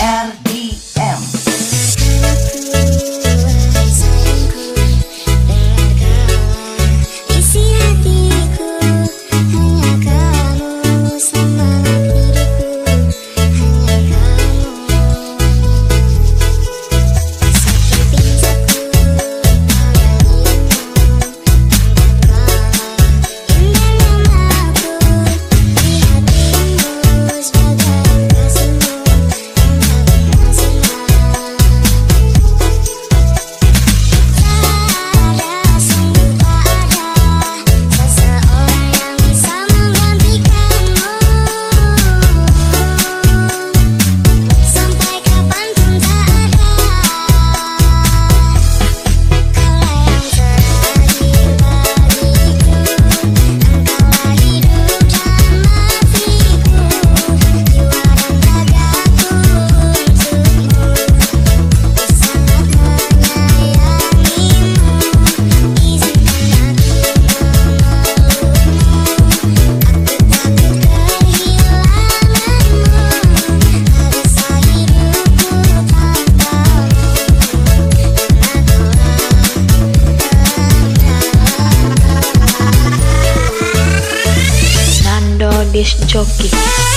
RDM Jockey